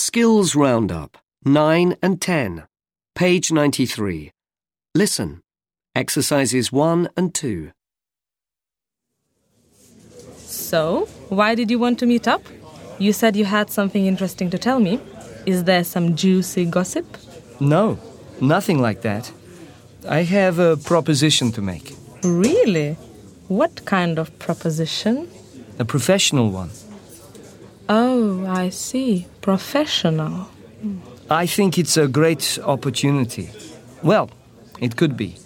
Skills Roundup, 9 and 10, page 93. Listen. Exercises 1 and 2. So, why did you want to meet up? You said you had something interesting to tell me. Is there some juicy gossip? No, nothing like that. I have a proposition to make. Really? What kind of proposition? A professional one. Oh, I see. Professional. I think it's a great opportunity. Well, it could be.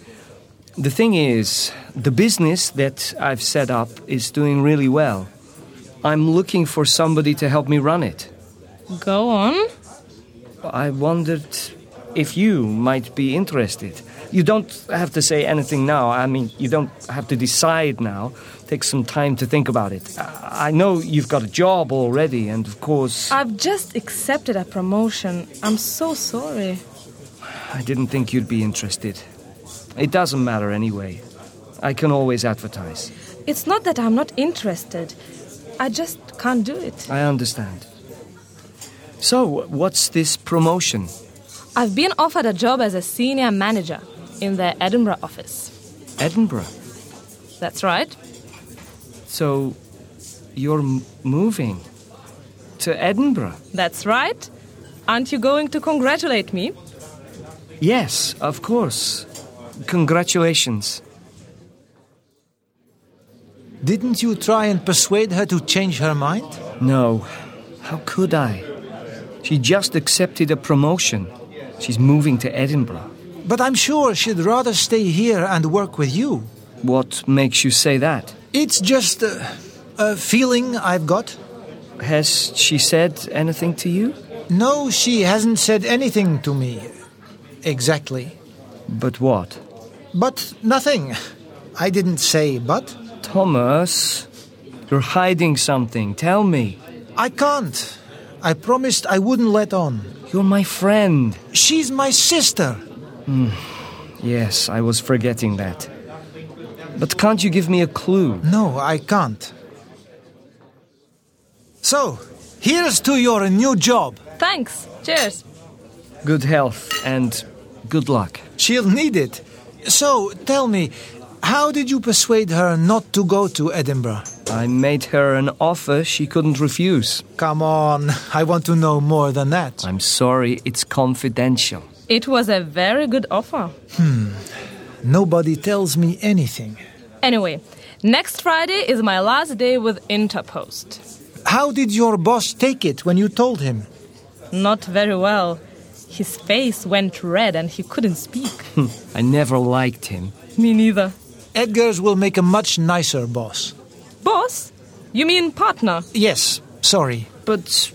The thing is, the business that I've set up is doing really well. I'm looking for somebody to help me run it. Go on. I wondered if you might be interested. You don't have to say anything now. I mean, you don't have to decide now. Take some time to think about it. I know you've got a job already, and of course, I've just accepted a promotion. I'm so sorry. I didn't think you'd be interested. It doesn't matter anyway. I can always advertise. It's not that I'm not interested. I just can't do it. I understand. So, what's this promotion? I've been offered a job as a senior manager in their Edinburgh office. Edinburgh. That's right. So, you're m- moving to Edinburgh? That's right. Aren't you going to congratulate me? Yes, of course. Congratulations. Didn't you try and persuade her to change her mind? No. How could I? She just accepted a promotion. She's moving to Edinburgh. But I'm sure she'd rather stay here and work with you. What makes you say that? It's just a, a feeling I've got. Has she said anything to you? No, she hasn't said anything to me. Exactly. But what? But nothing. I didn't say but. Thomas, you're hiding something. Tell me. I can't. I promised I wouldn't let on. You're my friend. She's my sister. Hmm. Yes, I was forgetting that. But can't you give me a clue? No, I can't. So, here's to your new job. Thanks. Cheers. Good health and good luck. She'll need it. So, tell me, how did you persuade her not to go to Edinburgh? I made her an offer she couldn't refuse. Come on, I want to know more than that. I'm sorry, it's confidential. It was a very good offer. Hmm. Nobody tells me anything. Anyway, next Friday is my last day with Interpost. How did your boss take it when you told him? Not very well. His face went red and he couldn't speak. I never liked him. Me neither. Edgar's will make a much nicer boss. Boss? You mean partner? Yes, sorry. But,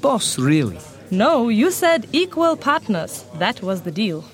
boss, really? No, you said equal partners. That was the deal.